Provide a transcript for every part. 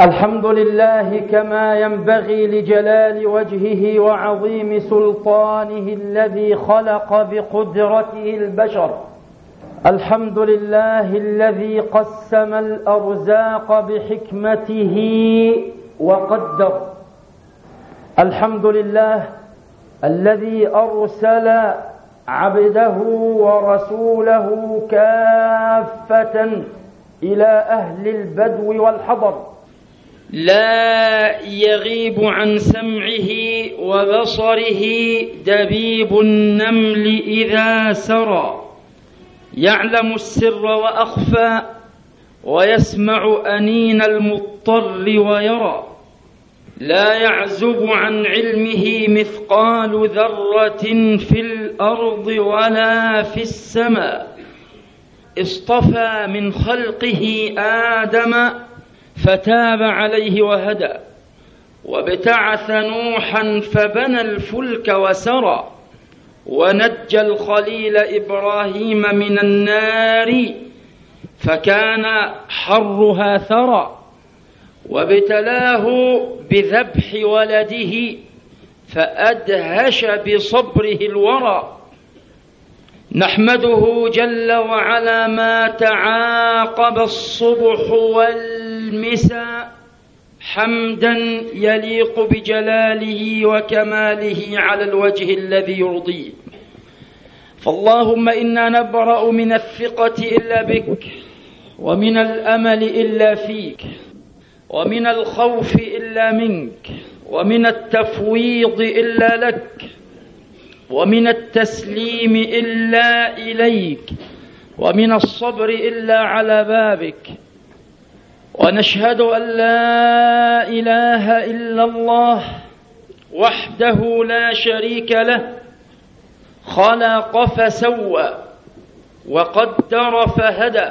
الحمد لله كما ينبغي لجلال وجهه وعظيم سلطانه الذي خلق بقدرته البشر. الحمد لله الذي قسم الأرزاق بحكمته وقدر. الحمد لله الذي أرسل عبده ورسوله كافة إلى أهل البدو والحضر. لا يغيب عن سمعه وبصره دبيب النمل إذا سرى. يعلم السر وأخفى ويسمع أنين المضطر ويرى. لا يعزب عن علمه مثقال ذرة في الأرض ولا في السماء. اصطفى من خلقه آدم فتاب عليه وهدى. وابتعث نوحا فبنى الفلك وسرى. ونجى الخليل إبراهيم من النار. فكان حرها ثرى. وابتلاه بذبح ولده. فأدهش بصبره الورى. نحمده جل وعلا ما تعاقب الصبح والمساء حمدا يليق بجلاله وكماله على الوجه الذي يرضيه فاللهم إنا نبرأ من الثقة إلا بك ومن الأمل إلا فيك ومن الخوف إلا منك ومن التفويض إلا لك ومن التسليم إلا إليك ومن الصبر إلا على بابك. ونشهد أن لا إله إلا الله وحده لا شريك له خلق فسوى وقدر فهدى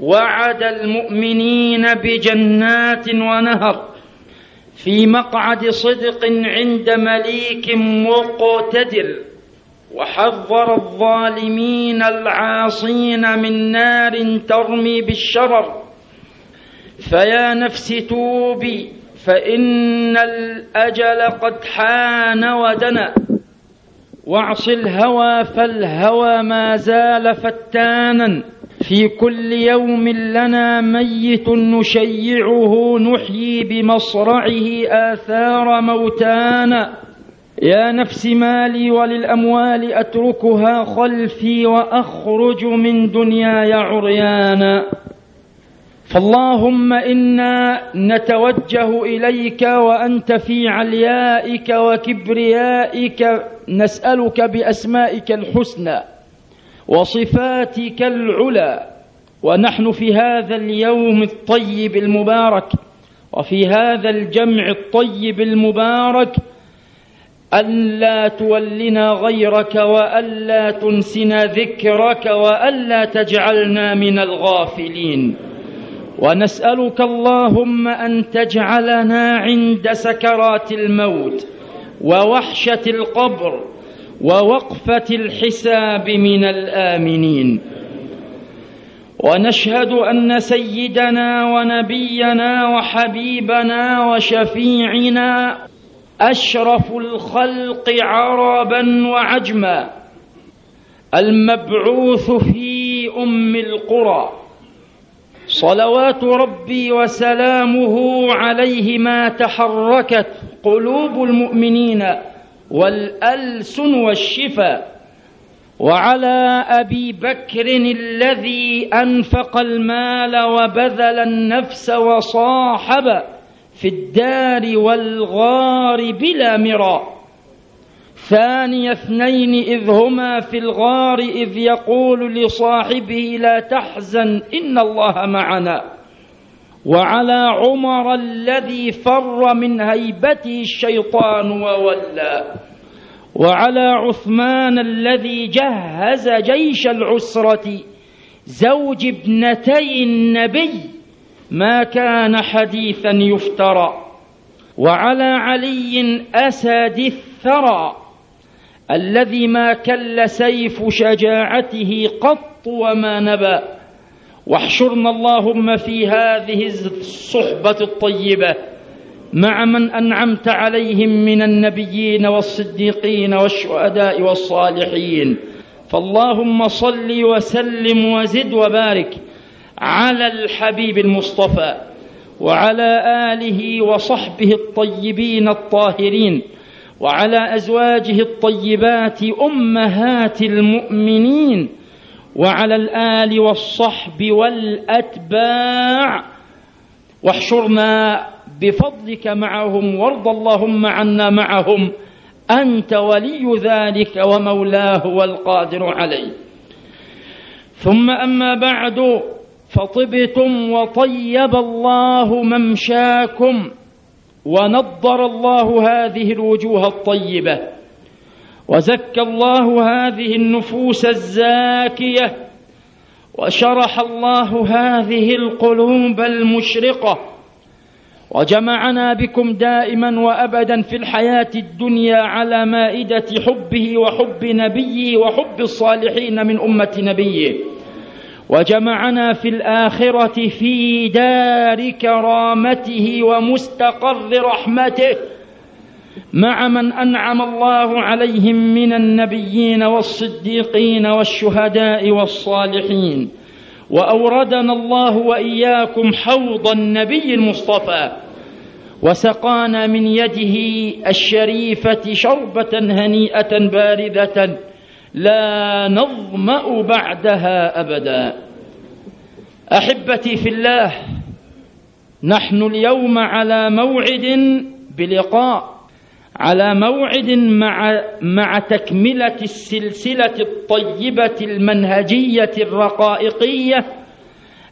وعد المؤمنين بجنات ونهر في مقعد صدق عند مليك مقتدر وحذر الظالمين العاصين من نار ترمي بالشرر. فيا نفس توبي فإن الأجل قد حان ودنا. واعص الهوى فالهوى ما زال فتانا. في كل يوم لنا ميت نشيعه نحيي بمصرعه آثار موتانا. يا نفس مالي وللأموال أتركها خلفي وأخرج من دنياي عريانا. فاللهم إنا نتوجه إليك وأنت في عليائك وكبريائك نسألك بأسمائك الحسنى وصفاتك العلى ونحن في هذا اليوم الطيب المبارك وفي هذا الجمع الطيب المبارك ألا تولنا غيرك وألا تنسنا ذكرك وألا تجعلنا من الغافلين ونسألك اللهم أن تجعلنا عند سكرات الموت ووحشة القبر ووقفة الحساب من الآمنين. ونشهد أن سيدنا ونبينا وحبيبنا وشفيعنا أشرف الخلق عربا وعجما المبعوث في أم القرى. صلوات ربي وسلامه عليه ما تحركت قلوب المؤمنين والألسن والشفا وعلى أبي بكر الذي أنفق المال وبذل النفس وصاحب في الدار والغار بلا مراء. ثاني اثنين إذ هما في الغار إذ يقول لصاحبه لا تحزن إن الله معنا. وعلى عمر الذي فر من هيبته الشيطان وولى. وعلى عثمان الذي جهز جيش العسرة. زوج ابنتي النبي ما كان حديثا يفترى. وعلى علي أسد الثرى. الذي ما كل سيف شجاعته قط وما نبى واحشرنا اللهم في هذه الصحبة الطيبة مع من أنعمت عليهم من النبيين والصديقين والشهداء والصالحين. فاللهم صل وسلم وزد وبارك على الحبيب المصطفى وعلى آله وصحبه الطيبين الطاهرين. وعلى أزواجه الطيبات أمهات المؤمنين وعلى الآل والصحب والأتباع. واحشرنا بفضلك معهم وارض اللهم عنا معهم. أنت ولي ذلك ومولاه والقادر عليه. ثم أما بعد فطبتم وطيب الله ممشاكم. ونضر الله هذه الوجوه الطيبة. وزكى الله هذه النفوس الزاكية. وشرح الله هذه القلوب المشرقة. وجمعنا بكم دائما وأبدا في الحياة الدنيا على مائدة حبه وحب نبيه وحب الصالحين من أمة نبيه. وجمعنا في الآخرة في دار كرامته ومستقر رحمته مع من أنعم الله عليهم من النبيين والصديقين والشهداء والصالحين. وأوردنا الله وإياكم حوض النبي المصطفى. وسقانا من يده الشريفة شربة هنيئة باردة. لا نظمأ بعدها أبدا. أحبتي في الله نحن اليوم على موعد بلقاء على موعد مع مع تكملة السلسلة الطيبة المنهجية الرقائقية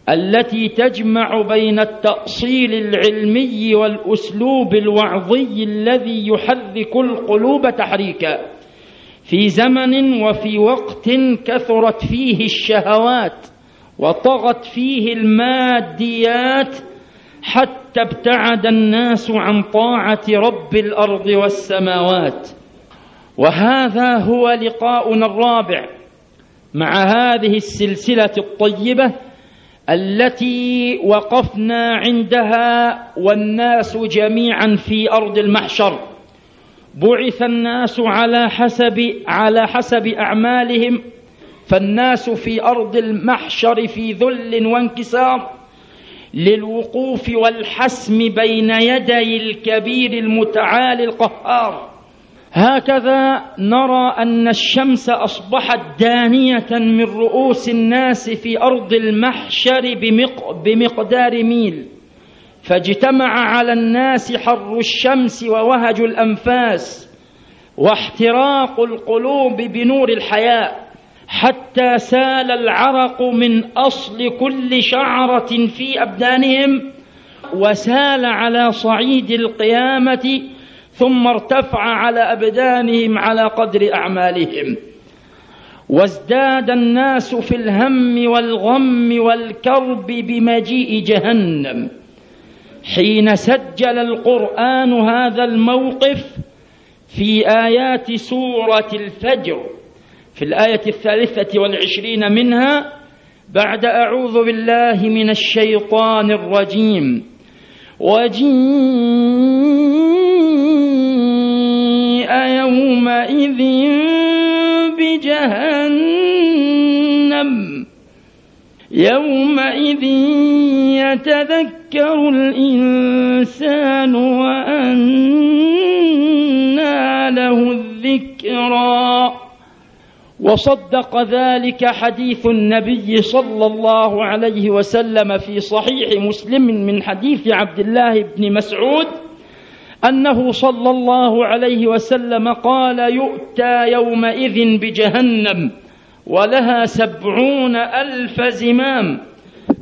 التي تجمع بين التأصيل العلمي والأسلوب الوعظي الذي يحرك القلوب تحريكا. في زمن وفي وقت كثرت فيه الشهوات وطغت فيه الماديات حتى ابتعد الناس عن طاعة رب الأرض والسماوات. وهذا هو لقاؤنا الرابع مع هذه السلسلة الطيبة التي وقفنا عندها والناس جميعا في أرض المحشر. بعث الناس على حسب على حسب أعمالهم. فالناس في أرض المحشر في ذل وانكسار. للوقوف والحسم بين يدي الكبير المتعالي القهار. هكذا نرى أن الشمس أصبحت دانية من رؤوس الناس في أرض المحشر بمقدار ميل. فاجتمع على الناس حر الشمس ووهج الأنفاس واحتراق القلوب بنور الحياة حتى سال العرق من أصل كل شعرة في أبدانهم وسال على صعيد القيامة ثم ارتفع على أبدانهم على قدر أعمالهم وازداد الناس في الهم والغم والكرب بمجيء جهنم حين سجل القرآن هذا الموقف في آيات سورة الفجر في الآية الثالثة والعشرين منها بعد أعوذ بالله من الشيطان الرجيم. وجيء يومئذ بجهنم يومئذ يتذكر الإنسان وأنى له الذكرى. وصدق ذلك حديث النبي صلى الله عليه وسلم في صحيح مسلم من حديث عبد الله بن مسعود أنه صلى الله عليه وسلم قال يؤتى يومئذ بجهنم ولها سبعون ألف زمام.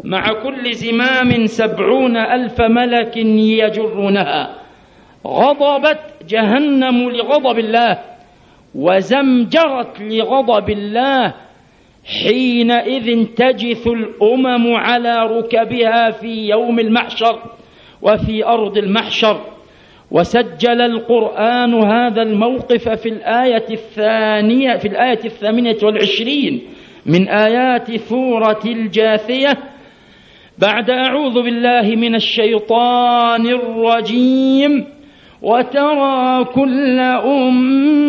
مع كل زمام سبعون ألف ملك يجرونها. غضبت جهنم لغضب الله وزمجرت لغضب الله. حينئذ تجث الأمم على ركبها في يوم المحشر وفي أرض المحشر. وسجل القرآن هذا الموقف في الآية الثانية في الآية الثامنة والعشرين من آيات ثورة الجاثية. بعد أعوذ بالله من الشيطان الرجيم وترى كل أمة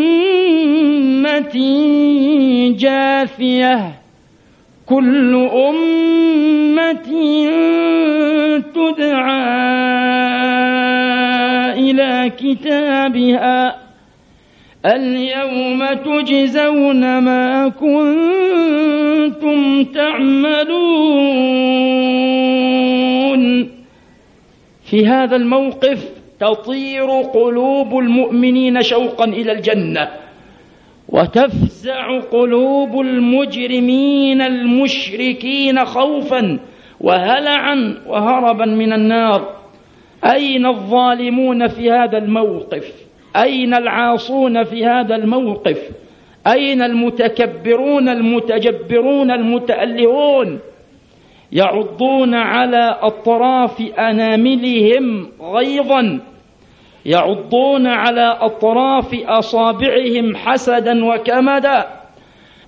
جاثية كل أمة تدعى إلى كتابها اليوم تجزون ما كنتم تعملون. في هذا الموقف تطير قلوب المؤمنين شوقا إلى الجنة وتفزع قلوب المجرمين المشركين خوفا وهلعا وهربا من النار. أين الظالمون في هذا الموقف؟ أين العاصون في هذا الموقف؟ أين المتكبرون المتجبرون المتألهون؟ يعضون على أطراف أناملهم غيظا. يعضون على أطراف أصابعهم حسدا وكمدا.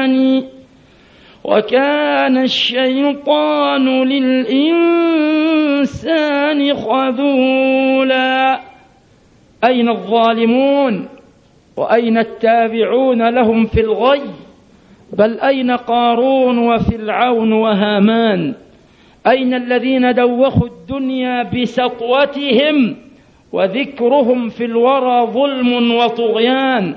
جاءني وكان الشيطان للإنسان خذولا. أين الظالمون وأين التابعون لهم في الغي؟ بل أين قارون وفرعون وهامان؟ أين الذين دوخوا الدنيا بسطوتهم وذكرهم في الورى ظلم وطغيان؟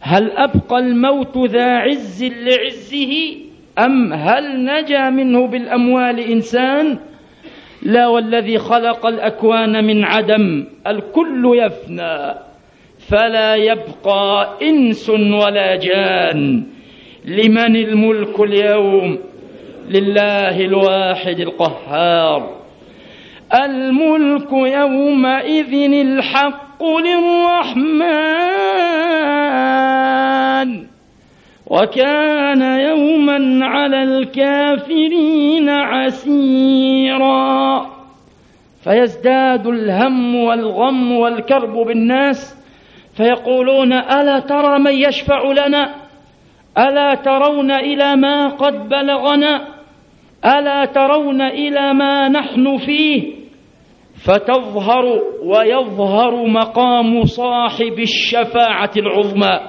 هل أبقى الموت ذا عز لعزه أم هل نجا منه بالأموال إنسان؟ لا والذي خلق الأكوان من عدم الكل يفنى فلا يبقى إنس ولا جان. لمن الملك اليوم؟ لله الواحد القهار. الملك يومئذ الحق للرحمن وكان يوما على الكافرين عسيرا. فيزداد الهم والغم والكرب بالناس. فيقولون ألا ترى من يشفع لنا؟ ألا ترون إلى ما قد بلغنا؟ ألا ترون إلى ما نحن فيه؟ فتظهر ويظهر مقام صاحب الشفاعة العظمى.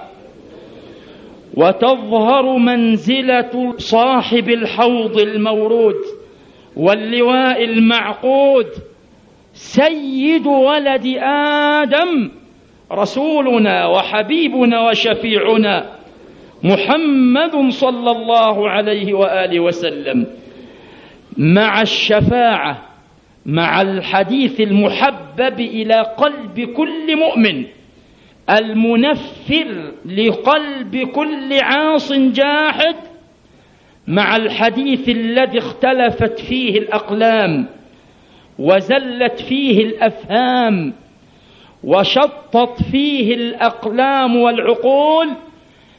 وتظهر منزلة صاحب الحوض المورود واللواء المعقود. سيد ولد آدم رسولنا وحبيبنا وشفيعنا محمد صلى الله عليه وآله وسلم. مع الشفاعة مع الحديث المحبب إلى قلب كل مؤمن المنفر لقلب كل عاص جاحد مع الحديث الذي اختلفت فيه الأقلام وزلت فيه الأفهام وشطت فيه الأقلام والعقول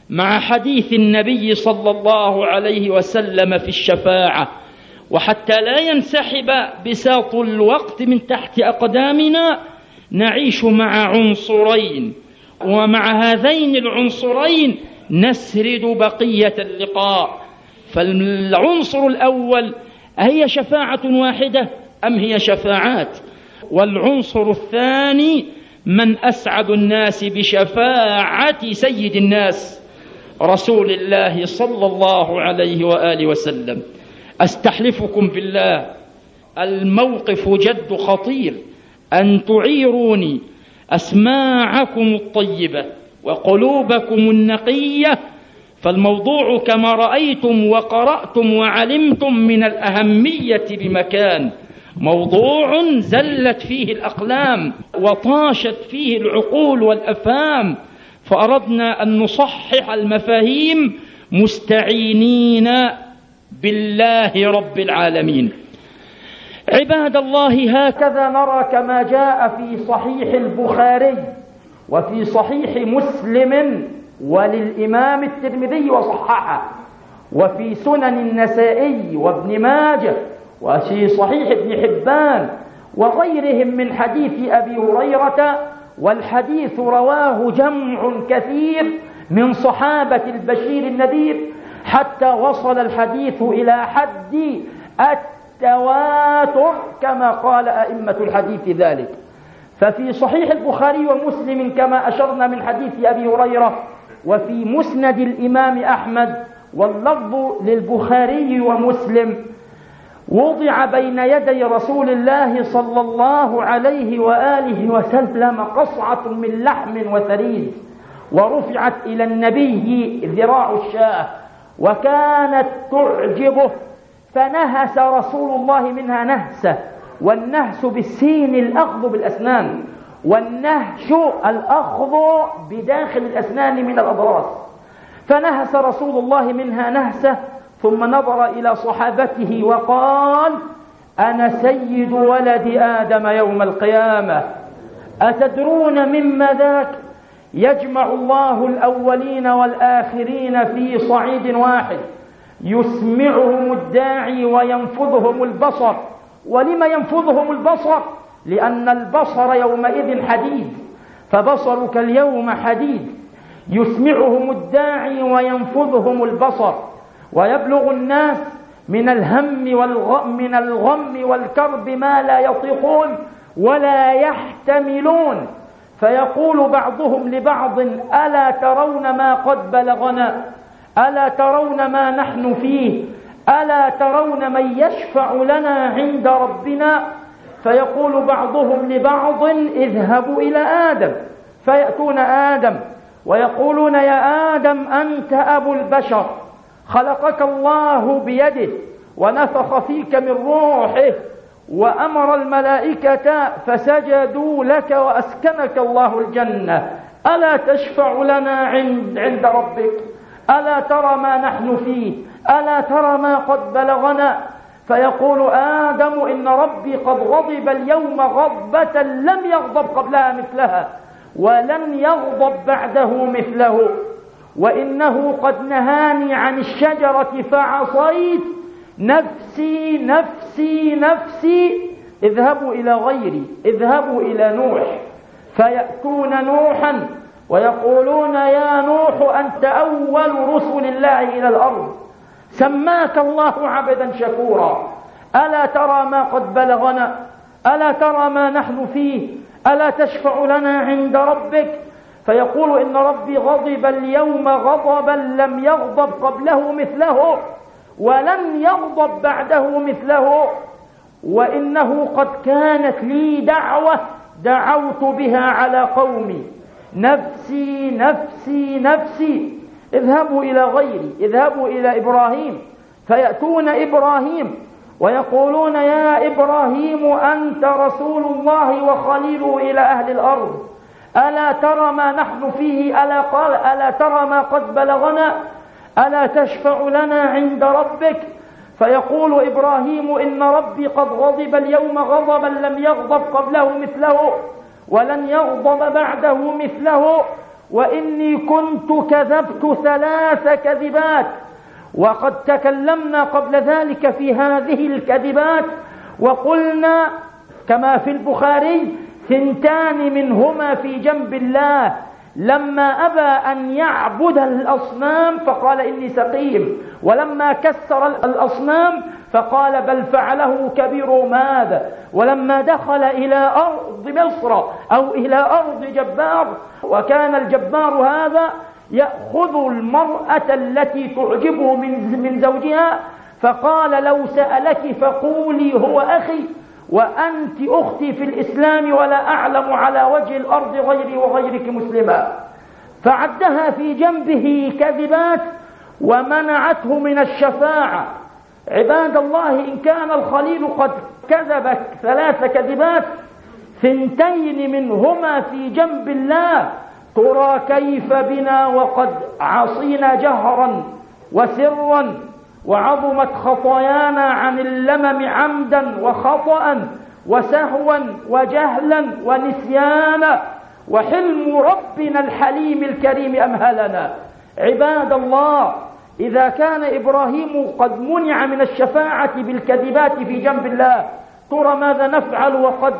مع حديث النبي صلى الله عليه وسلم في الشفاعة. وحتى لا ينسحب بساط الوقت من تحت أقدامنا نعيش مع عنصرين ومع هذين العنصرين نسرد بقية اللقاء. فالعنصر الأول هي شفاعة واحدة أم هي شفاعات؟ والعنصر الثاني من أسعد الناس بشفاعة سيد الناس رسول الله صلى الله عليه وآله وسلم. أستحلفكم بالله. الموقف جد خطير. أن تعيروني أسماعكم الطيبة وقلوبكم النقية. فالموضوع كما رأيتم وقرأتم وعلمتم من الأهمية بمكان. موضوع زلت فيه الأقلام وطاشت فيه العقول والأفهام. فأردنا أن نصحح المفاهيم مستعينين بالله رب العالمين. عباد الله هكذا نرى كما جاء في صحيح البخاري وفي صحيح مسلم وللإمام الترمذي وصححه وفي سنن النسائي وابن ماجه وفي صحيح ابن حبان وغيرهم من حديث أبي هريرة والحديث رواه جمع كثير من صحابة البشير النذير حتى وصل الحديث إلى حد التواتر كما قال أئمة الحديث ذلك. ففي صحيح البخاري ومسلم كما أشرنا من حديث أبي هريرة وفي مسند الإمام أحمد واللفظ للبخاري ومسلم وضع بين يدي رسول الله صلى الله عليه وآله وسلم قصعة من لحم وثريد ورفعت إلى النبي ذراع الشاة. وكانت تعجبه فنهس رسول الله منها نهسة. والنهس بالسين الأخذ بالأسنان والنهش الأخذ بداخل الأسنان من الأضراس فنهس رسول الله منها نهسة ثم نظر إلى صحابته وقال أنا سيد ولد آدم يوم القيامة. أتدرون مما ذاك؟ يجمع الله الأولين والآخرين في صعيد واحد. يسمعهم الداعي وينفذهم البصر. ولم ينفذهم البصر؟ لأن البصر يومئذ حديد. فبصرك اليوم حديد. يسمعهم الداعي وينفذهم البصر. ويبلغ الناس من الهم والغم من الغم والكرب ما لا يطيقون ولا يحتملون. فيقول بعضهم لبعض ألا ترون ما قد بلغنا؟ ألا ترون ما نحن فيه؟ ألا ترون من يشفع لنا عند ربنا؟ فيقول بعضهم لبعض اذهبوا إلى آدم. فيأتون آدم ويقولون يا آدم أنت أبو البشر. خلقك الله بيده ونفخ فيك من روحه. وأمر الملائكة فسجدوا لك وأسكنك الله الجنة. ألا تشفع لنا عند, عند ربك؟ ألا ترى ما نحن فيه؟ ألا ترى ما قد بلغنا؟ فيقول آدم إن ربي قد غضب اليوم غضبة لم يغضب قبلها مثلها ولن يغضب بعده مثله وإنه قد نهاني عن الشجرة فعصيت نفسي نفسي نفسي اذهبوا إلى غيري اذهبوا إلى نوح. فيأتون نوحا ويقولون يا نوح أنت أول رسل الله إلى الأرض. سماك الله عبدا شكورا. ألا ترى ما قد بلغنا؟ ألا ترى ما نحن فيه؟ ألا تشفع لنا عند ربك؟ فيقول إن ربي غضب اليوم غضبا لم يغضب قبله مثله. ولن يغضب بعده مثله وإنه قد كانت لي دعوة دعوت بها على قومي. نفسي نفسي نفسي. اذهبوا إلى غيري اذهبوا إلى إبراهيم. فيأتون إبراهيم ويقولون يا إبراهيم أنت رسول الله وخليله إلى أهل الأرض. ألا ترى ما نحن فيه؟ ألا قال ألا ترى ما قد بلغنا؟ ألا تشفع لنا عند ربك؟ فيقول إبراهيم إن ربي قد غضب اليوم غضبا لم يغضب قبله مثله ولن يغضب بعده مثله وإني كنت كذبت ثلاث كذبات وقد تكلمنا قبل ذلك في هذه الكذبات وقلنا كما في البخاري ثنتان منهما في جنب الله لما أبى أن يعبد الأصنام فقال إني سقيم. ولما كسر الأصنام فقال بل فعله كبير ماذا. ولما دخل إلى أرض مصر أو إلى أرض جبار وكان الجبار هذا يأخذ المرأة التي تعجبه من من زوجها فقال لو سألك فقولي هو أخي. وأنت أختي في الإسلام ولا أعلم على وجه الأرض غيري وغيرك مسلما. فعدها في جنبه كذبات ومنعته من الشفاعة. عباد الله إن كان الخليل قد كذب ثلاث كذبات ثنتين منهما في جنب الله. ترى كيف بنا وقد عصينا جهرا وسرا. وعظمت خطايانا عن اللمم عمدا وخطأ وسهوا وجهلا ونسيانا. وحلم ربنا الحليم الكريم أمهلنا عباد الله إذا كان إبراهيم قد منع من الشفاعة بالكذبات في جنب الله ترى ماذا نفعل؟ وقد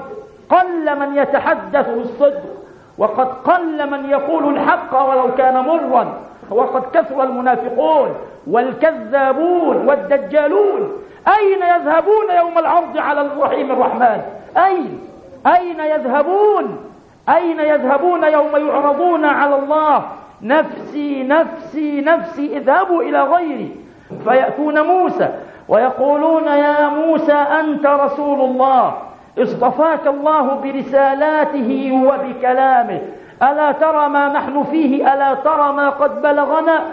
قل من يتحدث بالصدق وقد قل من يقول الحق ولو كان مرا. وقد كثر المنافقون والكذابون والدجالون. أين يذهبون يوم العرض على الرحيم الرحمن؟ أين؟ أين يذهبون؟ أين يذهبون يوم يعرضون على الله؟ نفسي نفسي نفسي اذهبوا إلى غيري. فيأتون موسى ويقولون يا موسى أنت رسول الله. اصطفاك الله برسالاته وبكلامه. ألا ترى ما نحن فيه؟ ألا ترى ما قد بلغنا؟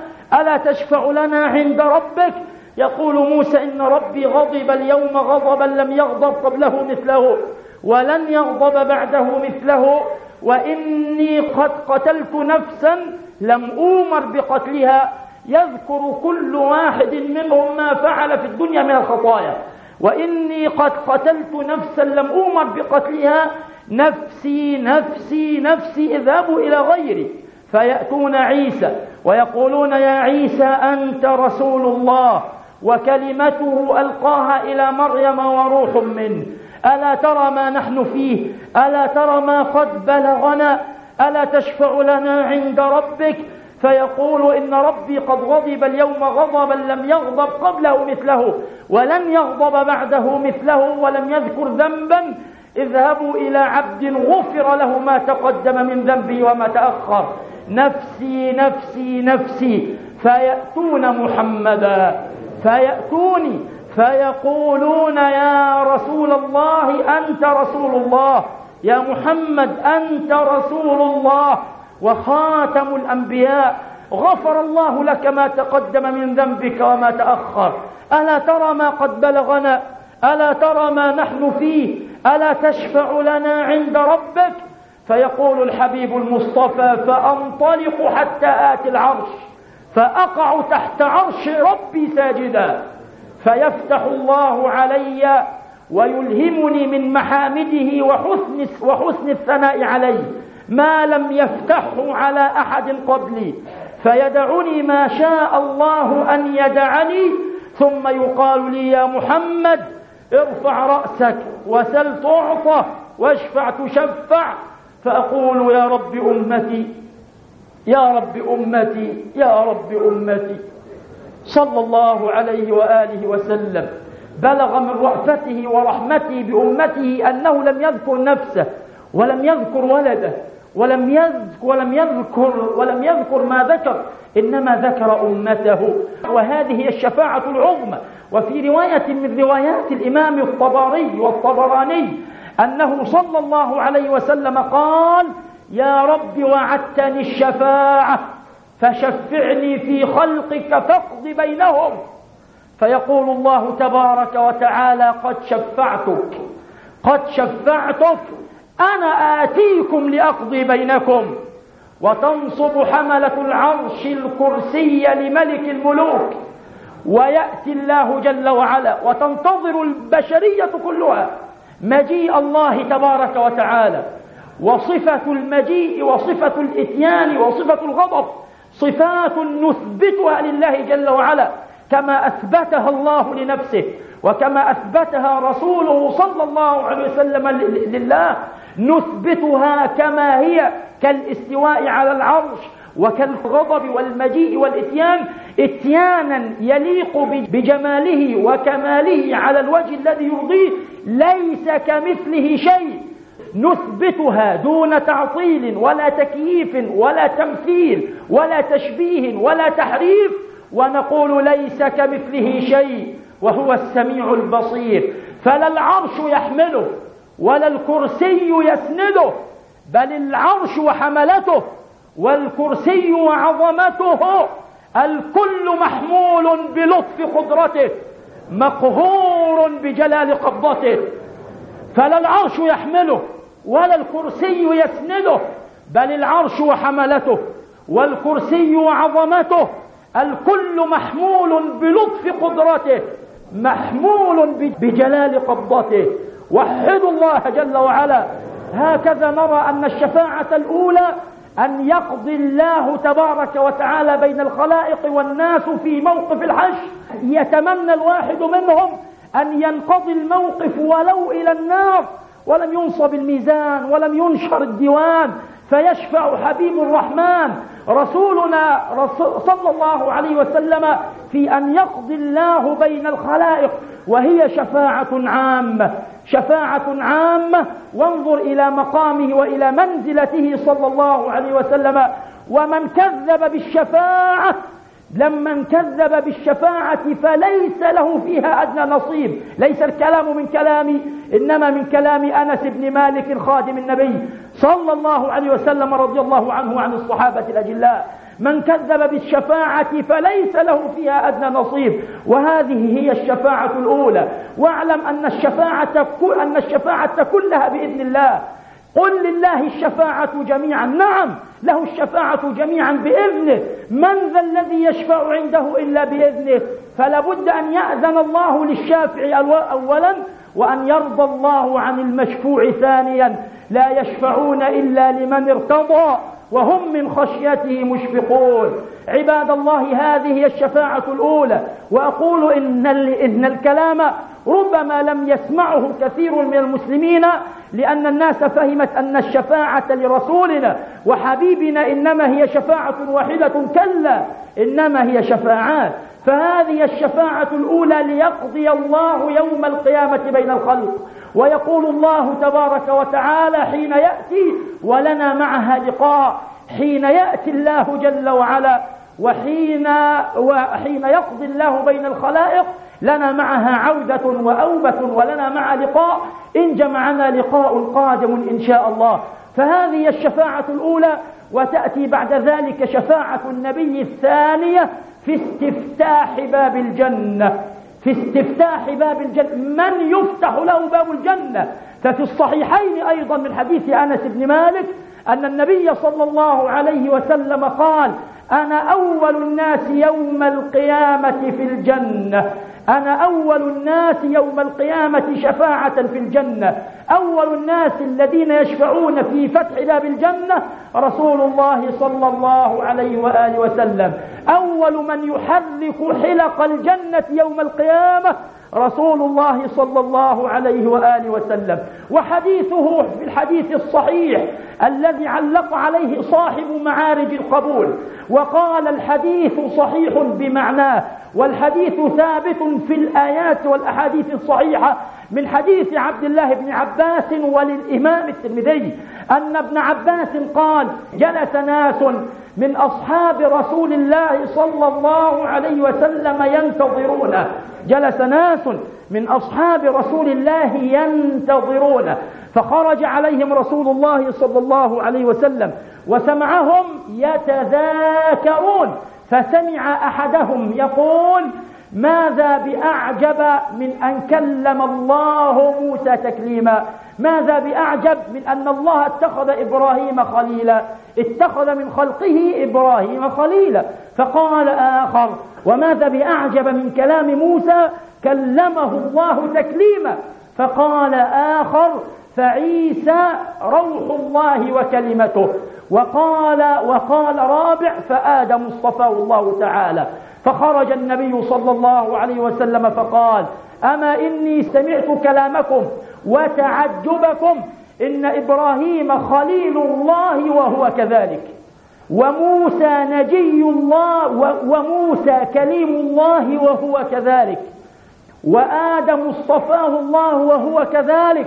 ألا تشفع لنا عند ربك؟ يقول موسى إن ربي غضب اليوم غضبا لم يغضب قبله مثله ولن يغضب بعده مثله وإني قد قتلت نفسا لم أومر بقتلها. يذكر كل واحد منهم ما فعل في الدنيا من الخطايا. وإني قد قتلت نفسا لم أومر بقتلها نفسي نفسي نفسي اذهبوا إلى غيري. فيأتون عيسى ويقولون يا عيسى أنت رسول الله وكلمته ألقاها إلى مريم وروح منه. ألا ترى ما نحن فيه؟ ألا ترى ما قد بلغنا؟ ألا تشفع لنا عند ربك؟ فيقول إن ربي قد غضب اليوم غضبا لم يغضب قبله مثله ولن يغضب بعده مثله ولم يذكر ذنبا اذهبوا إلى عبد غفر له ما تقدم من ذنبي وما تأخر. نفسي نفسي نفسي. فيأتون محمدا. فيأتوني. فيقولون يا رسول الله أنت رسول الله. يا محمد أنت رسول الله. وخاتم الأنبياء. غفر الله لك ما تقدم من ذنبك وما تأخر. ألا ترى ما قد بلغنا؟ ألا ترى ما نحن فيه؟ ألا تشفع لنا عند ربك؟ فيقول الحبيب المصطفى فأنطلق حتى آتي العرش فأقع تحت عرش ربي ساجدا. فيفتح الله علي ويلهمني من محامده وحسن, وحسن الثناء عليه. ما لم يفتحه على أحد قبلي. فيدعني ما شاء الله أن يدعني ثم يقال لي يا محمد ارفع رأسك وسل تعطى واشفع تشفع. فأقول يا رب أمتي يا رب أمتي يا رب أمتي. صلى الله عليه وآله وسلم. بلغ من رأفته ورحمته بأمته أنه لم يذكر نفسه ولم يذكر ولده. ولم يذكر ولم يذكر ولم يذكر ما ذكر إنما ذكر أمته. وهذه هي الشفاعة العظمى. وفي رواية من روايات الإمام الطبري والطبراني أنه صلى الله عليه وسلم قال يا رب وعدتني الشفاعة فشفعني في خلقك فاقض بينهم. فيقول الله تبارك وتعالى قد شفعتك قد شفعتك. أنا آتيكم لأقضي بينكم وتنصب حملة العرش الكرسي لملك الملوك ويأتي الله جل وعلا وتنتظر البشرية كلها مجيء الله تبارك وتعالى وصفة المجيء وصفة الإتيان وصفة الغضب صفات نثبتها لله جل وعلا كما أثبتها الله لنفسه وكما أثبتها رسوله صلى الله عليه وسلم لله. نثبتها كما هي كالاستواء على العرش وكالغضب والمجيء والإتيان. إتيانا يليق بجماله وكماله على الوجه الذي يرضيه. ليس كمثله شيء. نثبتها دون تعطيل ولا تكييف ولا تمثيل ولا تشبيه ولا تحريف. ونقول ليس كمثله شيء وهو السميع البصير. فلا العرش يحمله ولا الكرسي يسنده بل العرش وحملته والكرسي وعظمته. الكل محمول بلطف قدرته مقهور بجلال قبضته. فلا العرش يحمله ولا الكرسي يسنده بل العرش وحملته والكرسي وعظمته. الكل محمول بلطف قدرته محمول بجلال قبضته. وحدوا الله جل وعلا. هكذا نرى أن الشفاعة الأولى أن يقضي الله تبارك وتعالى بين الخلائق والناس في موقف الحشر. يتمنى الواحد منهم أن ينقضي الموقف ولو إلى النار. ولم ينصب الميزان ولم ينشر الديوان فيشفع حبيب الرحمن. رسولنا رسول صلى الله عليه وسلم في أن يقضي الله بين الخلائق وهي شفاعة عامة. شفاعة عامة. وانظر إلى مقامه وإلى منزلته صلى الله عليه وسلم. ومن كذب بالشفاعة لما كذب بالشفاعة فليس له فيها أدنى نصيب. ليس الكلام من كلامي إنما من كلام أنس بن مالك خادم النبي صلى الله عليه وسلم رضي الله عنه وعن الصحابة الأجلاء. من كذب بالشفاعة فليس له فيها أدنى نصيب. وهذه هي الشفاعة الأولى. واعلم أن الشفاعة, أن الشفاعة كلها بإذن الله. قل لله الشفاعة جميعا. نعم له الشفاعة جميعا بإذنه. من ذا الذي يشفع عنده إلا بإذنه؟ فلا بد أن يأذن الله للشافع أولا وأن يرضى الله عن المشفوع ثانيا. لا يشفعون إلا لمن ارتضى وهم من خشيته مشفقون. عباد الله هذه هي الشفاعة الأولى. وأقول إن, إن الكلام ربما لم يسمعه كثير من المسلمين لأن الناس فهمت أن الشفاعة لرسولنا وحبيبنا إنما هي شفاعة واحدة كلا إنما هي شفاعات. فهذه الشفاعة الأولى ليقضي الله يوم القيامة بين الخلق. ويقول الله تبارك وتعالى حين يأتي ولنا معها لقاء حين يأتي الله جل وعلا وحين, وحين يقضي الله بين الخلائق لنا معها عودة وأوبة ولنا مع لقاء إن جمعنا لقاء قادم إن شاء الله. فهذه الشفاعة الأولى وتأتي بعد ذلك شفاعة النبي الثانية في استفتاح باب الجنة. في استفتاح باب الجنة. من يفتح له باب الجنة؟ ففي الصحيحين أيضا من حديث أنس بن مالك أن النبي صلى الله عليه وسلم قال أنا أول الناس يوم القيامة في الجنة. أنا أول الناس يوم القيامة شفاعة في الجنة. أول الناس الذين يشفعون في فتح باب الجنة رسول الله صلى الله عليه وآله وسلم. أول من يحرك حلق الجنة يوم القيامة رسول الله صلى الله عليه وآله وسلم. وحديثه في الحديث الصحيح الذي علق عليه صاحب معارج القبول. وقال الحديث صحيح بمعناه والحديث ثابت في الآيات والأحاديث الصحيحة من حديث عبد الله بن عباس وللإمام الترمذي. أن ابن عباس قال جلس ناس من أصحاب رسول الله صلى الله عليه وسلم ينتظرونه جلس ناس من أصحاب رسول الله ينتظرونه فخرج عليهم رسول الله صلى الله عليه وسلم وسمعهم يتذاكرون. فسمع أحدهم يقول ماذا بأعجب من أن كلم الله موسى تكليما؟ ماذا بأعجب من أن الله اتخذ إبراهيم خليلا؟ اتخذ من خلقه إبراهيم خليلا. فقال آخر وماذا بأعجب من كلام موسى؟ كلمه الله تكليما. فقال آخر فعيسى روح الله وكلمته. وقال وقال رابع فآدم اصطفاه الله تعالى. فخرج النبي صلى الله عليه وسلم فقال أما إني سمعت كلامكم وتعجبكم إن إبراهيم خليل الله وهو كذلك وموسى نجي الله وموسى كليم الله وهو كذلك وآدم اصطفاه الله وهو كذلك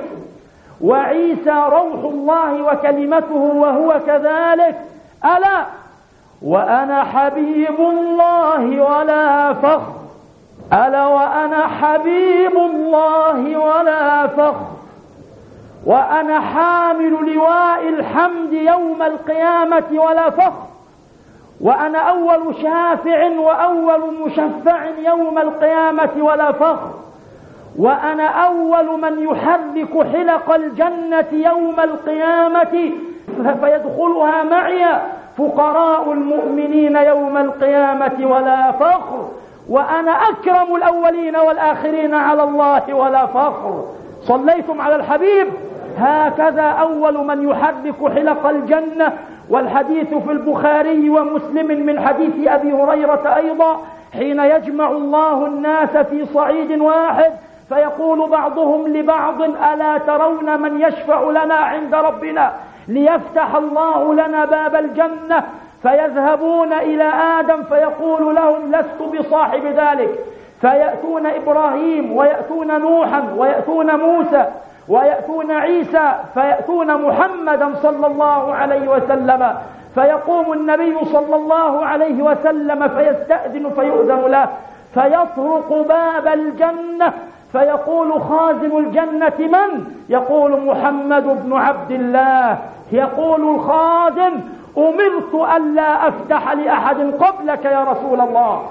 وعيسى روح الله وكلمته وهو كذلك. ألا؟ وأنا حبيب الله ولا فخر. ألا؟ وأنا حبيب الله ولا فخر. وأنا حامل لواء الحمد يوم القيامة ولا فخر. وأنا أول شافع وأول مشفع يوم القيامة ولا فخر. وأنا أول من يحرك حلق الجنة يوم القيامة. فيدخلها معي فقراء المؤمنين يوم القيامة ولا فخر. وأنا أكرم الأولين والآخرين على الله ولا فخر. صليتم على الحبيب. هكذا أول من يحرك حلق الجنة. والحديث في البخاري ومسلم من حديث أبي هريرة أيضا. حين يجمع الله الناس في صعيد واحد فيقول بعضهم لبعض ألا ترون من يشفع لنا عند ربنا ليفتح الله لنا باب الجنة؟ فيذهبون إلى آدم فيقول لهم لست بصاحب ذلك. فيأتون إبراهيم ويأتون نوحا ويأتون موسى ويأتون عيسى فيأتون محمدا صلى الله عليه وسلم. فيقوم النبي صلى الله عليه وسلم فيستأذن فيؤذن له فيطرق باب الجنة. فيقول خازن الجنة من؟ يقول محمد بن عبد الله. يقول الخازن أمرت ألا أفتح لأحد قبلك يا رسول الله.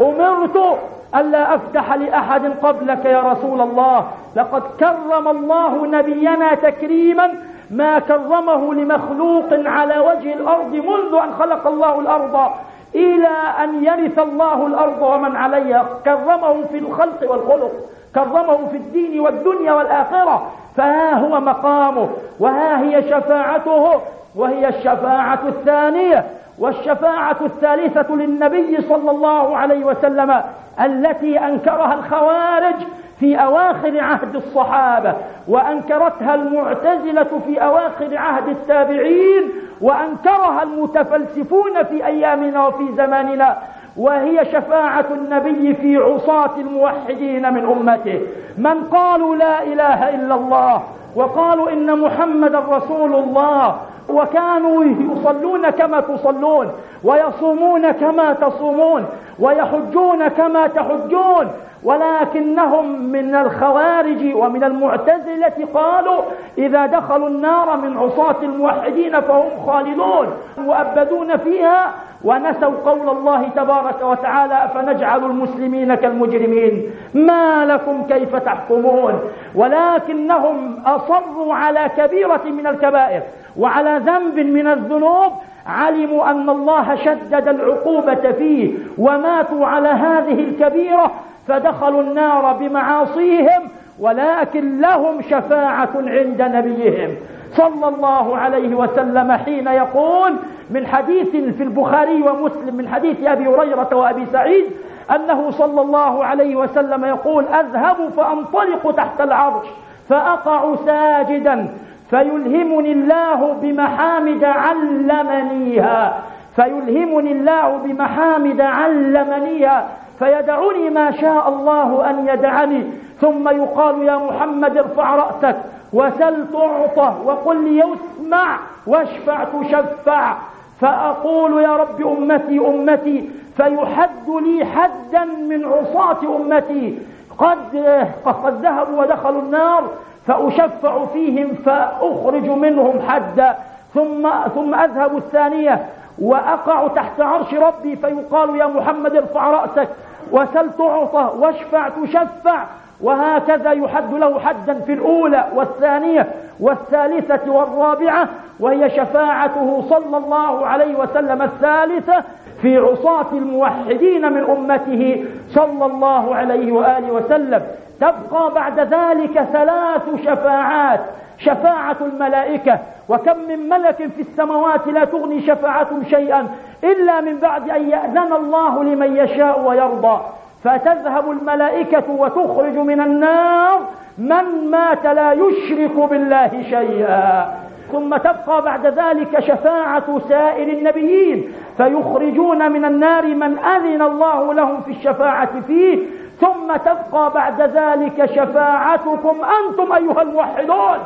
أمرت ألا أفتح لأحد قبلك يا رسول الله. لقد كرم الله نبينا تكريما ما كرمه لمخلوق على وجه الأرض منذ أن خلق الله الأرض إلى أن يرث الله الأرض ومن عليها. كرمه في الخلق والخلق. كرمه في الدين والدنيا والآخرة فها هو مقامه وها هي شفاعته وهي الشفاعة الثانية والشفاعة الثالثة للنبي صلى الله عليه وسلم التي أنكرها الخوارج في أواخر عهد الصحابة وأنكرتها المعتزلة في أواخر عهد التابعين وأنكرها المتفلسفون في أيامنا وفي زماننا. وهي شفاعة النبي في عصاة الموحدين من أمته. من قالوا لا إله إلا الله وقالوا إن محمد رسول الله وكانوا يصلون كما تصلون ويصومون كما تصومون ويحجون كما تحجون ولكنهم من الخوارج ومن المعتزلة قالوا إذا دخلوا النار من عصاة الموحدين فهم خالدون مؤبدون فيها ونسوا قول الله تبارك وتعالى فنجعل المسلمين كالمجرمين؟ ما لكم كيف تحكمون؟ ولكنهم أصروا على كبيرة من الكبائر وعلى ذنب من الذنوب علموا أن الله شدد العقوبة فيه وماتوا على هذه الكبيرة فدخلوا النار بمعاصيهم ولكن لهم شفاعة عند نبيهم. صلى الله عليه وسلم حين يقول من حديث في البخاري ومسلم من حديث أبي هريرة وأبي سعيد أنه صلى الله عليه وسلم يقول أذهب فأنطلق تحت العرش فأقع ساجدا. فيلهمني الله بمحامد علمنيها. فيلهمني الله بمحامد علمنيها. فيدعني ما شاء الله أن يدعني. ثم يقال يا محمد ارفع رأسك وسل تعطى وقل لي يسمع واشفع تشفع. فأقول يا رب أمتي أمتي فيحد لي حدا من عصاة أمتي. قد قد ذهبوا ودخلوا النار. فأشفع فيهم فأخرج منهم حدا. ثم ثم أذهب الثانية وأقع تحت عرش ربي فيقال يا محمد ارفع رأسك. وسل تعطى واشفع تشفع. وهكذا يحد له حدا في الأولى والثانية والثالثة والرابعة. وهي شفاعته صلى الله عليه وسلم الثالثة في عصاة الموحدين من أمته صلى الله عليه وآله وسلم. تبقى بعد ذلك ثلاث شفاعات. شفاعة الملائكة. وكم من ملك في السماوات لا تغني شفاعتهم شيئا إلا من بعد أن يأذن الله لمن يشاء ويرضى. فتذهب الملائكة وتخرج من النار. من مات لا يشرك بالله شيئا. ثم تبقى بعد ذلك شفاعة سائر النبيين. فيخرجون من النار من أذن الله لهم في الشفاعة فيه. ثم تبقى بعد ذلك شفاعتكم أنتم أيها الموحدون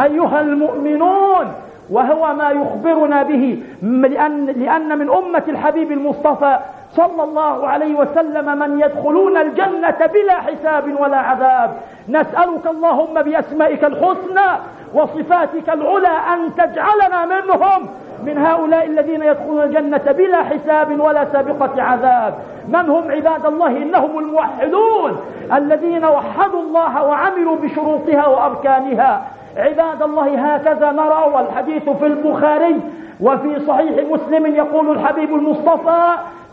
أيها المؤمنون. وهو ما يخبرنا به لأن, لأن من أمة الحبيب المصطفى صلى الله عليه وسلم من يدخلون الجنة بلا حساب ولا عذاب. نسألك اللهم بأسمائك الحسنى وصفاتك العلى أن تجعلنا منهم. من هؤلاء الذين يدخلون الجنة بلا حساب ولا سابقة عذاب. من هم عباد الله؟ إنهم الموحدون الذين وحدوا الله وعملوا بشروطها وأركانها. عباد الله هكذا نرى والحديث في البخاري وفي صحيح مسلم يقول الحبيب المصطفى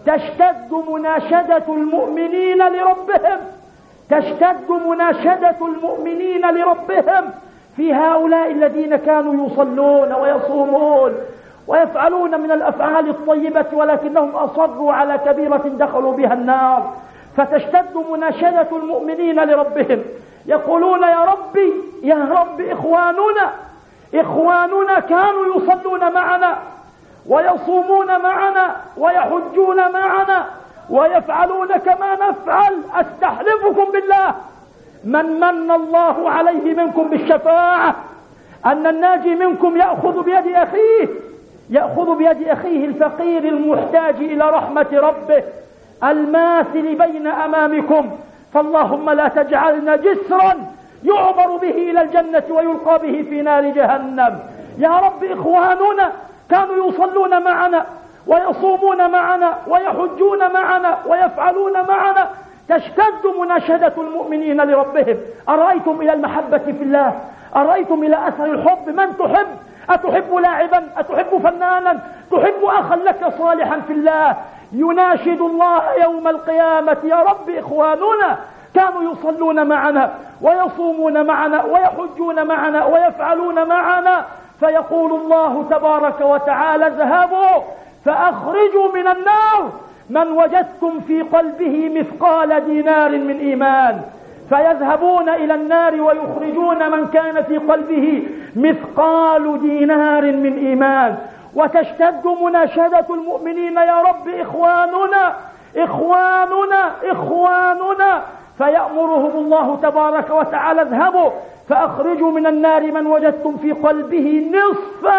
تشتد مناشدة المؤمنين لربهم. تشتد مناشدة المؤمنين لربهم في هؤلاء الذين كانوا يصلون ويصومون. ويفعلون من الأفعال الطيبة ولكنهم أصروا على كبيرة دخلوا بها النار. فتشتد مناشدة المؤمنين لربهم. يقولون يا ربي يا رب إخواننا إخواننا كانوا يصلون معنا ويصومون معنا ويحجون معنا ويفعلون كما نفعل. أستحلفكم بالله. من من الله عليه منكم بالشفاعة؟ أن الناجي منكم يأخذ بيد أخيه. يأخذ بيد أخيه الفقير المحتاج إلى رحمة ربه الماثل بين أمامكم. فاللهم لا تجعلنا جسرا يعبر به إلى الجنة ويلقى به في نار جهنم. يا رب إخواننا كانوا يصلون معنا ويصومون معنا ويحجون معنا ويفعلون معنا. تشتد مناشدة المؤمنين لربهم. أرأيتم إلى المحبة في الله؟ أرأيتم إلى أثر الحب؟ من تحب؟ أتحب لاعبا؟ أتحب فنانا؟ تحب أخا لك صالحا في الله؟ يناشد الله يوم القيامة. يا رب إخواننا كانوا يصلون معنا ويصومون معنا ويحجون معنا ويفعلون معنا. فيقول الله تبارك وتعالى اذهبوا فأخرجوا من النار. من وجدتم في قلبه مثقال دينار من إيمان. فيذهبون إلى النار ويخرجون من كان في قلبه مثقال دينار من إيمان. وتشتد مناشدة المؤمنين يا رب إخواننا إخواننا إخواننا. فيأمرهم الله تبارك وتعالى اذهبوا فأخرجوا من النار من وجدتم في قلبه نصف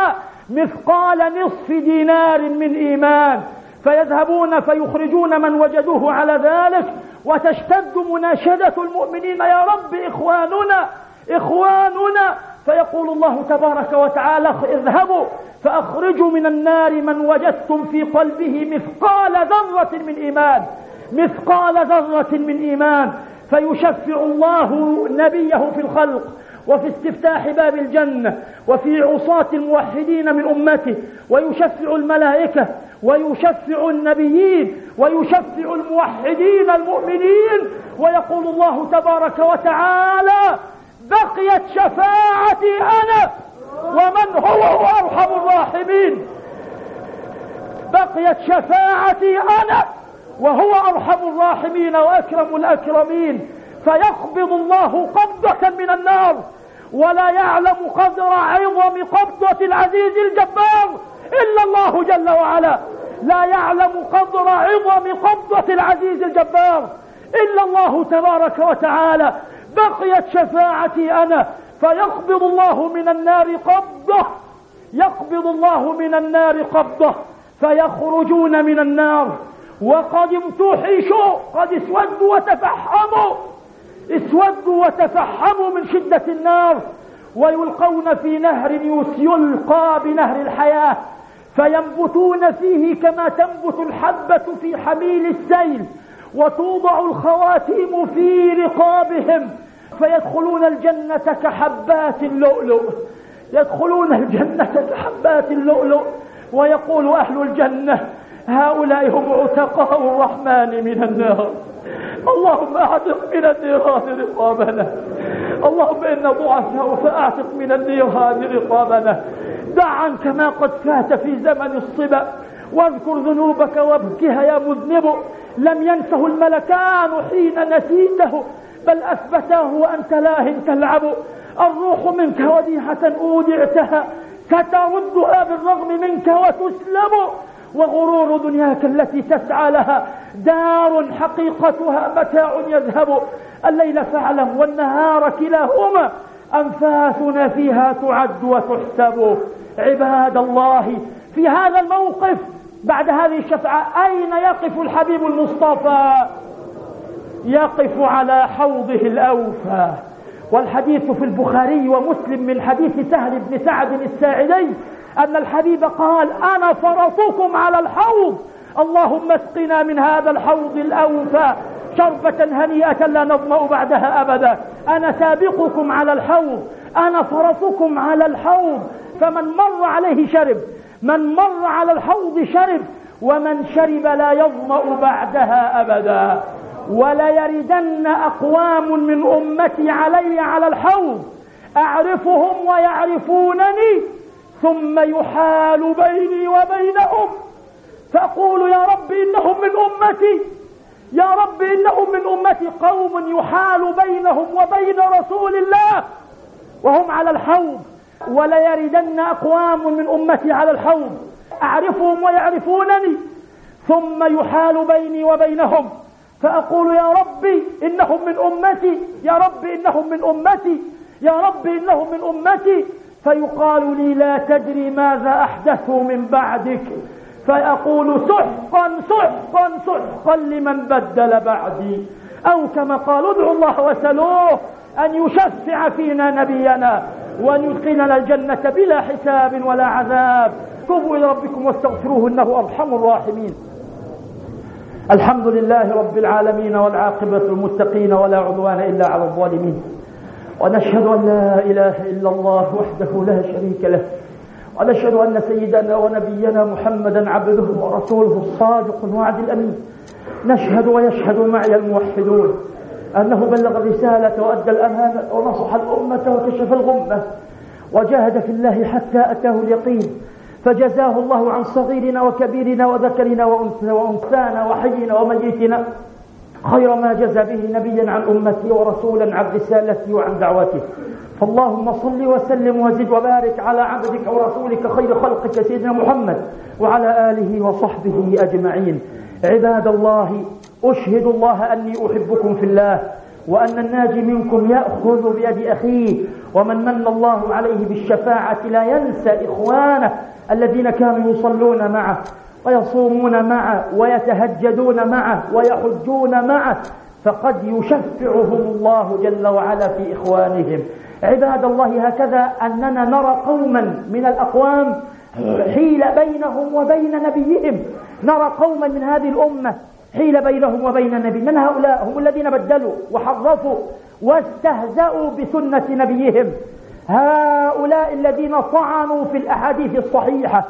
مثقال نصف دينار من إيمان. فيذهبون فيخرجون من وجدوه على ذلك وتشتد مناشدة المؤمنين يا رب إخواننا إخواننا. فيقول الله تبارك وتعالى اذهبوا فأخرجوا من النار من وجدتم في قلبه مثقال ذرة من إيمان مثقال ذرة من إيمان. فيشفع الله نبيه في الخلق وفي استفتاح باب الجنة وفي عصاة الموحدين من أمته ويشفع الملائكة ويشفع النبيين ويشفع الموحدين المؤمنين ويقول الله تبارك وتعالى بقيت شفاعتي أنا ومن هو أرحم الراحمين. بقيت شفاعتي أنا وهو أرحم الراحمين وأكرم الأكرمين. فيقبض الله قبضة من النار. ولا يعلم قدر عظم قبضة العزيز الجبار إلا الله جل وعلا. لا يعلم قدر عظم قبضة العزيز الجبار إلا الله تبارك وتعالى. بقيت شفاعتي أنا فيقبض الله من النار قبضة. يقبض الله من النار قبضة. فيخرجون من النار. وقد امتحشوا قد اسودوا وتفحموا. اسودوا وتفحموا من شدة النار ويلقون في نهر يلقى بنهر الحياة فينبتون فيه كما تنبت الحبة في حميل السيل وتوضع الخواتيم في رقابهم فيدخلون الجنة كحبات اللؤلؤ يدخلون الجنة كحبات اللؤلؤ ويقول أهل الجنة هؤلاء هم عتقاء الرحمن من النار. اللهم أعتق من النيران رقابنا. اللهم إنا ضعفاء فأعتق من النيران رقابنا. دع عنك ما قد فات في زمن الصبا. واذكر ذنوبك وابكها يا مذنب. لم ينسه الملكان حين نسيته بل أثبتاه وأنت لاه تلعب. الروح منك وديحة أودعتها ستردها بالرغم منك وتسلم وغرور دنياك التي تسعى لها دار حقيقتها متاع يذهب. الليل فاعلم والنهار كلاهما أنفاسنا فيها تعد وتحسب. عباد الله في هذا الموقف بعد هذه الشفعة أين يقف الحبيب المصطفى؟ يقف على حوضه الأوفى. والحديث في البخاري ومسلم من حديث سهل بن سعد الساعدي أن الحبيب قال أنا فرطكم على الحوض. اللهم اسقنا من هذا الحوض الأوفى. شربة هنيئة لا نظمأ بعدها أبدا. أنا سابقكم على الحوض. أنا فرطكم على الحوض. فمن مر عليه شرب. من مر على الحوض شرب. ومن شرب لا يظمأ بعدها أبدا. وليردن أقوام من أمتي علي على الحوض. أعرفهم ويعرفونني. ثم يحال بيني وبينهم. فأقول يا رب إنهم من أمتي. يا رب إنهم من أمتي. قوم يحال بينهم وبين رسول الله. وهم على الحوض. وليردن أقوام من أمتي على الحوض. أعرفهم ويعرفونني. ثم يحال بيني وبينهم. فأقول يا ربي إنهم من أمتي. يا ربي إنهم من أمتي. يا ربي إنهم من أمتي. فيقال لي لا تدري ماذا أحدثوا من بعدك. فيقول سحقا سحقا سحقا لمن بدل بعدي. أو كما قال ادعوا الله وسلوه أن يشفع فينا نبينا وأن يدخلنا الجنة بلا حساب ولا عذاب. توبوا إلى ربكم واستغفروه إنه أرحم الراحمين. الحمد لله رب العالمين والعاقبة المتقين ولا عدوان إلا على الظالمين. ونشهد أن لا إله إلا الله وحده لا شريك له. ونشهد أن سيدنا ونبينا محمدا عبده ورسوله الصادق الوعد الأمين. نشهد ويشهد معي الموحدون. أنه بلغ الرسالة وأدى الأمانة ونصح الأمة وكشف الغمة. وجاهد في الله حتى أتاه اليقين. فجزاه الله عن صغيرنا وكبيرنا وذكرنا وأنثانا وحينا وميتنا. خير ما جزى به نبيا عن أمته ورسولا عن رسالته وعن دعوته فاللهم صل وسلم وزد وبارك على عبدك ورسولك خير خلقك سيدنا محمد وعلى آله وصحبه أجمعين. عباد الله أشهد الله أني أحبكم في الله وأن الناجي منكم يأخذ بيد أخيه ومن من الله عليه بالشفاعة لا ينسى إخوانه الذين كانوا يصلون معه. ويصومون معه ويتهجدون معه ويحجون معه. فقد يشفعهم الله جل وعلا في إخوانهم. عباد الله هكذا أننا نرى قوما من الأقوام حيل بينهم وبين نبيهم. نرى قوما من هذه الأمة حيل بينهم وبين النبي من هؤلاء؟ هم الذين بدلوا وحرفوا واستهزأوا بسنة نبيهم. هؤلاء الذين طعنوا في الأحاديث الصحيحة.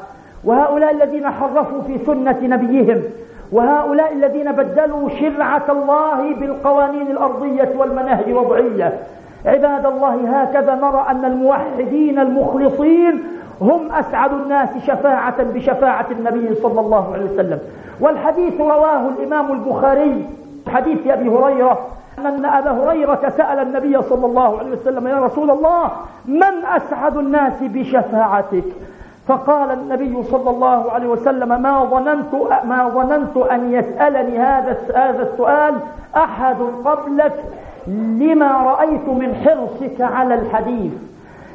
وهؤلاء الذين حرفوا في سنة نبيهم وهؤلاء الذين بدلوا شرعة الله بالقوانين الأرضية والمناهج الوضعية. عباد الله هكذا نرى أن الموحدين المخلصين هم أسعد الناس شفاعة بشفاعة النبي صلى الله عليه وسلم. والحديث رواه الإمام البخاري حديث أبي هريرة أن أبا هريرة سأل النبي صلى الله عليه وسلم يا رسول الله من أسعد الناس بشفاعتك؟ فقال النبي صلى الله عليه وسلم ما ظننت ما ظننت أن يسألني هذا هذا السؤال أحد قبلك لما رأيت من حرصك على الحديث؟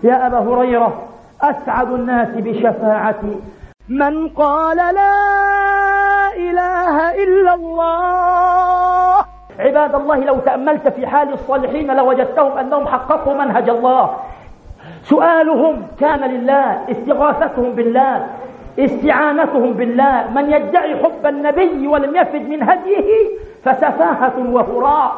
يا أبا هريرة أسعد الناس بشفاعتي. من قال لا إله إلا الله. عباد الله لو تأملت في حال الصالحين لوجدتهم أنهم حققوا منهج الله. سؤالهم كان لله استغاثتهم بالله استعانتهم بالله. من يدعي حب النبي ولم يفد من هديه فسفاهة وهراء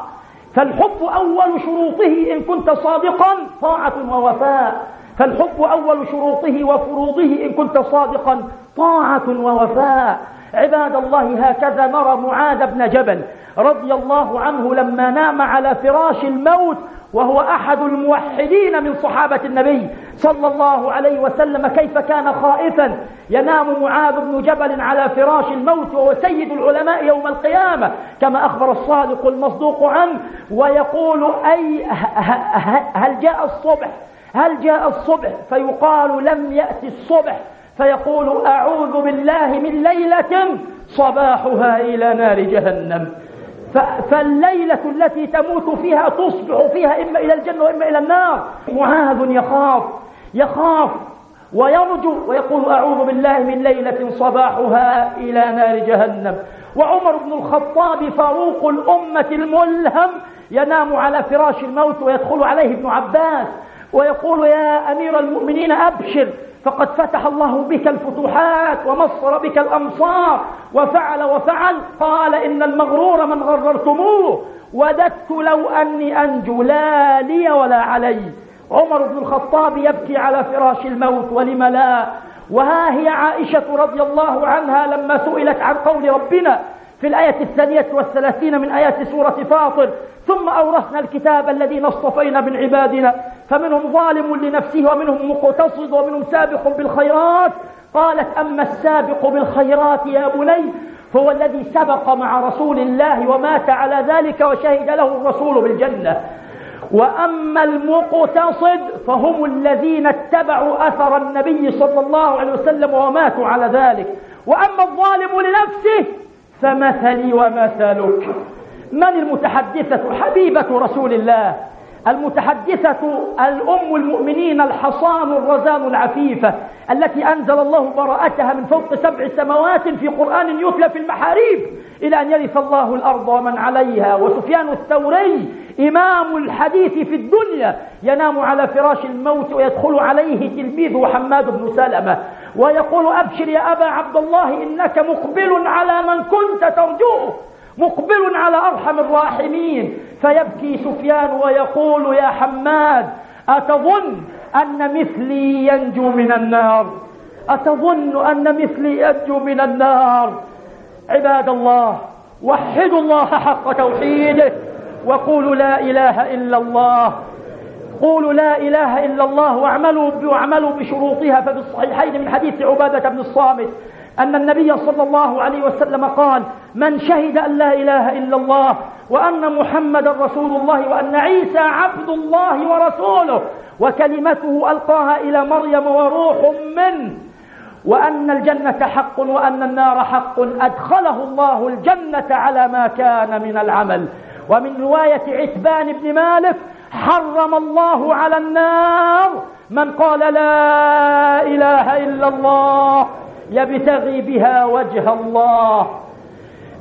فالحب أول شروطه إن كنت صادقا طاعة ووفاء. فالحب أول شروطه وفروضه إن كنت صادقا طاعة ووفاء. عباد الله هكذا نرى معاذ بن جبل رضي الله عنه لما نام على فراش الموت وهو أحد الموحدين من صحابة النبي صلى الله عليه وسلم كيف كان خائفا. ينام معاذ بن جبل على فراش الموت وهو سيد العلماء يوم القيامة كما أخبر الصادق المصدوق عنه ويقول أي هل جاء الصبح؟ هل جاء الصبح؟ فيقال لم يأتي الصبح. فيقول أعوذ بالله من ليلة صباحها إلى نار جهنم. فالليلة التي تموت فيها تصبح فيها إما إلى الجنة وإما إلى النار. معاذ يخاف يخاف ويرجو ويقول أعوذ بالله من ليلة صباحها إلى نار جهنم. وعمر بن الخطاب فاروق الأمة الملهم ينام على فراش الموت ويدخل عليه ابن عباس ويقول يا أمير المؤمنين أبشر. فقد فتح الله بك الفتوحات ومصر بك الأمصار وفعل وفعل. قال إن المغرور من غررتموه. وددت لو أني أنجو لا لي ولا علي. عمر بن الخطاب يبكي على فراش الموت ولم لا. وها هي عائشة رضي الله عنها لما سئلت عن قول ربنا. في الآية الثانية والثلاثين من آيات سورة فاطر. ثم أورثنا الكتاب الذين اصطفينا من عبادنا. فمنهم ظالم لنفسه ومنهم مقتصد ومنهم سابق بالخيرات. قالت أما السابق بالخيرات يا بني هو الذي سبق مع رسول الله ومات على ذلك وشهد له الرسول بالجنة. وأما المقتصد فهم الذين اتبعوا أثر النبي صلى الله عليه وسلم وماتوا على ذلك. وأما الظالم لنفسه فمثلي ومثلك. من المتحدثة؟ حبيبة رسول الله. المتحدثة الأم المؤمنين الحصان الرزان العفيفة التي أنزل الله براءتها من فوق سبع سماوات في قرآن يتلى في المحاريب إلى أن يرث الله الأرض ومن عليها. وسفيان الثوري إمام الحديث في الدنيا ينام على فراش الموت ويدخل عليه تلميذه حماد بن سلمة. ويقول أبشر يا أبا عبد الله إنك مقبل على من كنت ترجوه مقبل على أرحم الراحمين. فيبكي سفيان ويقول يا حماد أتظن أن مثلي ينجو من النار؟ أتظن أن مثلي ينجو من النار؟ عباد الله وحدوا الله حق توحيده وقولوا لا إله إلا الله قولوا لا إله إلا الله واعملوا واعملوا بشروطها ففي الصحيحين من حديث عبادة بن الصامت أن النبي صلى الله عليه وسلم قال من شهد أن لا إله إلا الله وأن محمد رسول الله وأن عيسى عبد الله ورسوله وكلمته ألقاها إلى مريم وروح منه وأن الجنة حق وأن النار حق أدخله الله الجنة على ما كان من العمل. ومن رواية عتبان بن مالك حرم الله على النار. من قال لا إله إلا الله يبتغي بها وجه الله.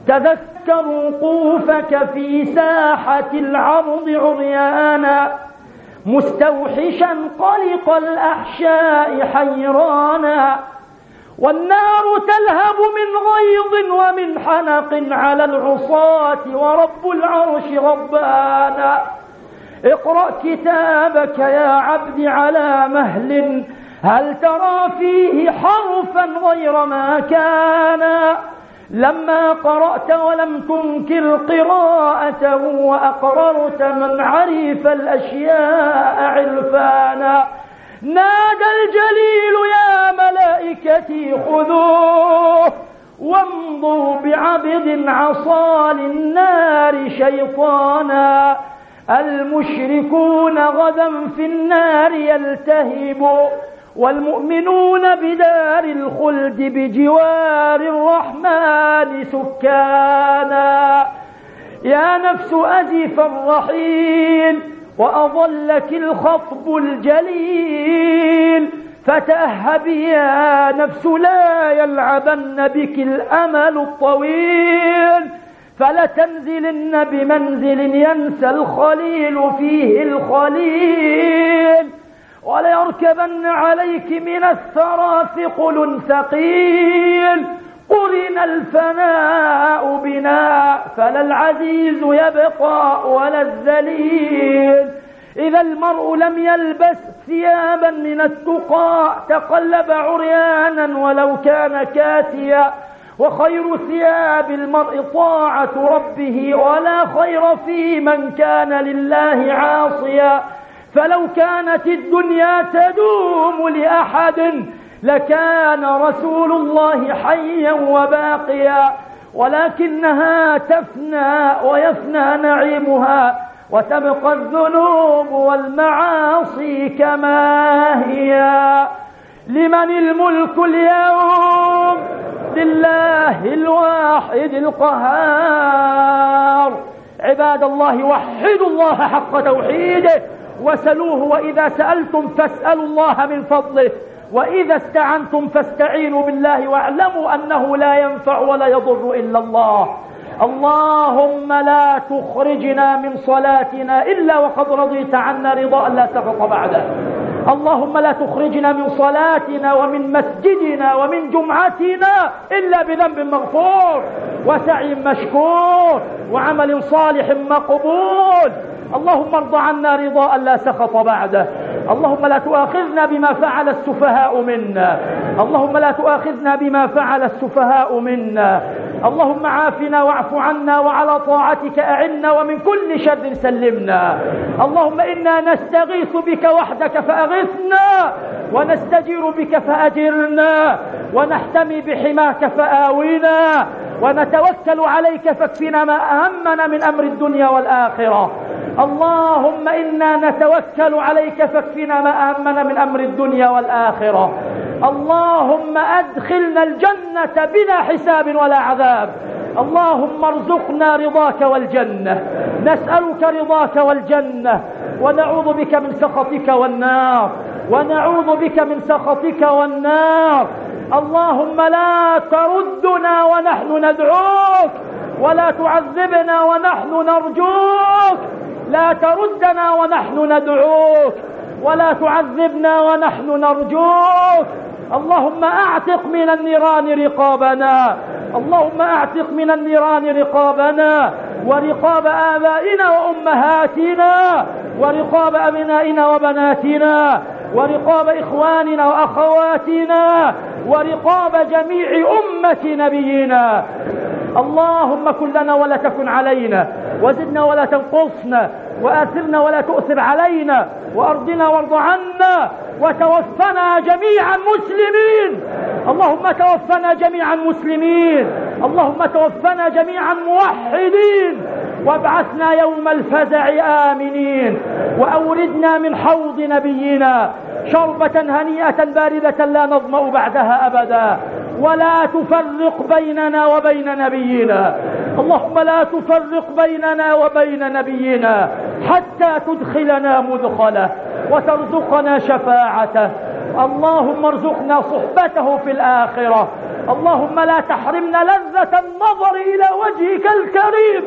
تذكر وقوفك في ساحة العرض عريانا. مستوحشا قلق الأحشاء حيرانا. والنار تلهب من غيظ ومن حنق على العصاة. ورب العرش ربانا. اقرأ كتابك يا عبد على مهل. هل ترى فيه حرفا غير ما كان؟ لما قرأت ولم تنكر قراءته وأقررت من عرف الأشياء عرفانا. نادى الجليل يا ملائكتي خذوه. وامضوا بعبد عصى للنار شيطانا. المشركون غدا في النار يلتهبوا والمؤمنون بدار الخلد بجوار الرحمن سكانا. يا نفس أزف الرحيل وأظلك الخطب الجليل. فتأهبي يا نفس لا يلعبن بك الأمل الطويل. فلتنزلن بمنزل ينسى الخليل فيه الخليل وليركبن عليك من الثرى ثقل ثقيل قرن الفناء بنا فلا العزيز يبقى ولا الذليل إذا المرء لم يلبس ثيابا من التقى تقلب عريانا ولو كان كاسيا وخير ثياب المرء طاعة ربه ولا خير في من كان لله عاصيا. فلو كانت الدنيا تدوم لأحد لكان رسول الله حيا وباقيا. ولكنها تفنى ويفنى نعيمها وتبقى الذنوب والمعاصي كما هي. لمن الملك اليوم؟ لله الواحد القهار. عباد الله وحدوا الله حق توحيده وسلوه وإذا سألتم فاسألوا الله من فضله وإذا استعنتم فاستعينوا بالله واعلموا أنه لا ينفع ولا يضر إلا الله. اللهم لا تخرجنا من صلاتنا إلا وقد رضيت عنا رضاء لا سقط بعده. اللهم لا تخرجنا من صلاتنا ومن مسجدنا ومن جمعتنا إلا بذنب مغفور وسعي مشكور وعمل صالح مقبول. اللهم ارض عنا رضاء لا سخط بعده. اللهم لا تؤاخذنا بما فعل السفهاء منا. اللهم لا تؤاخذنا بما فعل السفهاء منا. اللهم عافنا واعف عنا وعلى طاعتك أعنا ومن كل شر سلمنا. اللهم إنا نستغيث بك وحدك فأغثنا ونستجير بك فأجرنا ونحتمي بحماك فآوينا ونتوكل عليك فاكفنا ما أهمنا من أمر الدنيا والآخرة. اللهم إنا نتوكل عليك فاكفنا ما أهمنا من أمر الدنيا والآخرة. اللهم أدخلنا الجنة بلا حساب ولا عذاب. اللهم ارزقنا رضاك والجنة. نسألك رضاك والجنة. ونعوذ بك من سخطك والنار. ونعوذ بك من سخطك والنار. اللهم لا تردنا ونحن ندعوك. ولا تعذبنا ونحن نرجوك. لا تردنا ونحن ندعوك ولا تعذبنا ونحن نرجوك. اللهم أعتق من النيران رقابنا. اللهم أعتق من النيران رقابنا ورقاب آبائنا وأمهاتنا ورقاب أبنائنا وبناتنا ورقاب إخواننا وأخواتنا ورقاب جميع أمة نبينا. اللهم كن لنا ولا تكن علينا وزدنا ولا تنقصنا وآثرنا ولا تؤثر علينا وأرضنا وارض عنا وتوفنا جميعا مسلمين. اللهم توفنا جميعا مسلمين. اللهم توفنا جميعا موحدين. وابعثنا يوم الفزع آمنين. وأوردنا من حوض نبينا شربة هنيئة باردة لا نظمأ بعدها أبدا ولا تفرق بيننا وبين نبينا. اللهم لا تفرق بيننا وبين نبينا حتى تدخلنا مدخله وترزقنا شفاعته. اللهم ارزقنا صحبته في الآخرة. اللهم لا تحرمنا لذة النظر إلى وجهك الكريم.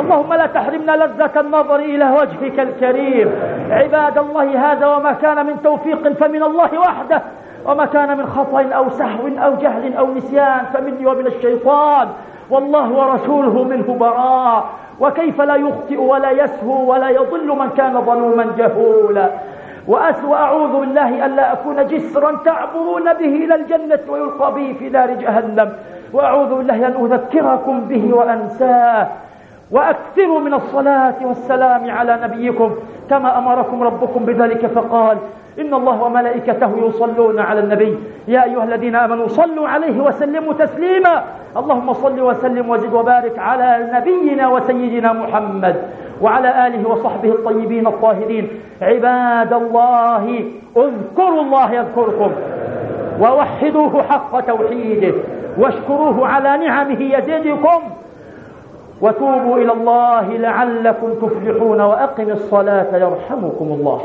اللهم لا تحرمنا لذة النظر إلى وجهك الكريم. عباد الله هذا وما كان من توفيق فمن الله وحده وما كان من خطأ أو سهو أو جهل أو نسيان فمني ومن الشيطان. والله ورسوله منه براء وكيف لا يخطئ ولا يسهو ولا يضل من كان ظلوما جهولا. وأعوذ بالله ألا أكون جسرا تعبرون به إلى الجنة ويلقى به في نار جهنم. وأعوذ بالله أن أذكركم به وأنساه. وأكثروا من الصلاة والسلام على نبيكم كما أمركم ربكم بذلك فقال إن الله وملائكته يصلون على النبي. يا أيها الذين آمنوا صلوا عليه وسلموا تسليما. اللهم صل وسلم وزد وبارك على نبينا وسيدنا محمد وعلى آله وصحبه الطيبين الطاهرين. عباد الله اذكروا الله يذكركم ووحدوه حق توحيده واشكروه على نعمه يزدكم. وتوبوا إلى الله لعلكم تفلحون وأقم الصلاة يرحمكم الله.